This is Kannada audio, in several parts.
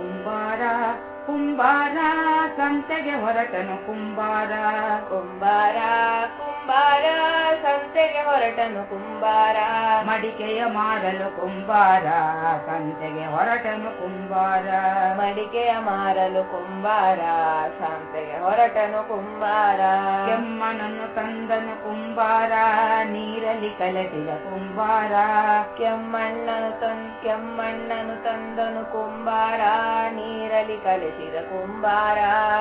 ಕುಂಬಾರ ಕುಂಬಾರ ಸಂತೆಗೆ ಹೊರಟನು ಕುಂಬಾರ. ಕುಂಬಾರ ಕುಂಬಾರ ಸಂತೆಗೆ ಹೊರಟನು ಕುಂಬಾರ. ಮಡಿಕೆಯ ಮಾರಲು ಕುಂಬಾರ ಸಂತೆಗೆ ಹೊರಟನು ಕುಂಬಾರ. ಮಡಿಕೆಯ ಮಾರಲು ಕುಂಬಾರ ಸಂತೆಗೆ ಹೊರಟನು ಕುಂಬಾರ. ಕೆಮ್ಮನನ್ನು ತಂದನು ಕುಂಬಾರ. ನೀರಲ್ಲಿ ಕಲಸಿದ ಕುಂಬಾರ. ಕೆಮ್ಮಣ್ಣನು ತನ್ ಕೆಮ್ಮಣ್ಣನು ತಂದನು ಕುಂಬಾರ. ನೀರಲಿ ಕಲಿಸಿದ ಕುಂಬಾರ.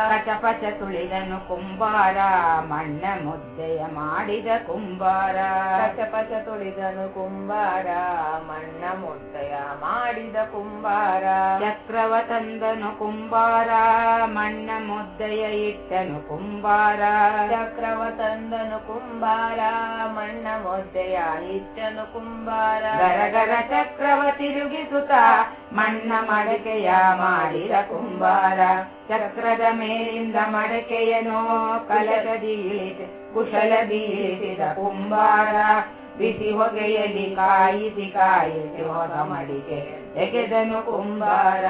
ಪಚ ಪಚ ತುಳಿದನು ಕುಂಬಾರ. ಮಣ್ಣ ಮುದ್ದೆಯ ಮಾಡಿದ ಕುಂಬಾರ. ಪಚ ಪಚ ತುಳಿದನು ಕುಂಬಾರ. ಮಣ್ಣ ಮುದ್ದೆಯ ಮಾಡಿದ ಕುಂಬಾರ. ಚಕ್ರವ ತಂದನು ಕುಂಬಾರ. ಮಣ್ಣ ಮುದ್ದೆಯ ಇಟ್ಟನು ಕುಂಬಾರ. ಚಕ್ರವ ತಂದನು ಕುಂಬಾರ. ಮಣ್ಣ ಮುದ್ದೆಯ ಇಟ್ಟನು ಕುಂಬಾರ. ಗರಗರ ಚಕ್ರವ ತಿರುಗಿಸುತ್ತ ಮಣ್ಣ ಮಡಕೆಯ ಮಾಡಿದ ಕುಂಬಾರ, ಚಕ್ರದ ಮೇಲಿಂದ ಮಡಕೆಯನೋ ಕಲದ ಇಳಿಸಿ, ಕುಶಲದಿ ಇಳಿಸಿದ ಕುಂಬಾರ. ಬಿಸಿ ಹೊಗೆಯಲ್ಲಿ ಕಾಯಿಸಿ ಕಾಯಿಸಿ ಹೊಸ ಮಡಿಕೆ ತೆಗೆದನು ಕುಂಬಾರ.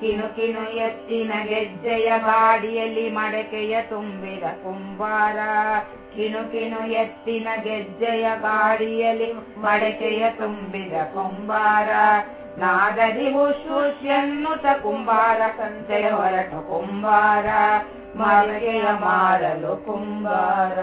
ಕಿನು ಕಿನು ಎತ್ತಿನ ಗೆಜ್ಜೆಯ ಬಾಡಿಯಲ್ಲಿ ಮಡಕೆಯ ತುಂಬಿದ ಕುಂಬಾರ. ಕಿನು ಕಿನು ಎತ್ತಿನ ಗೆಜ್ಜೆಯ ಬಾಡಿಯಲ್ಲಿ ಮಡಕೆಯ ತುಂಬಿದ ಕುಂಬಾರ. ನಾದರಿ ಉಶ್ ಎನ್ನುತ್ತ ಕುಂಬಾರ ಸಂತೆ ಹೊರಟು ಕುಂಬಾರ ಮಡಕೆಯ ಮಾರಲು ಕುಂಬಾರ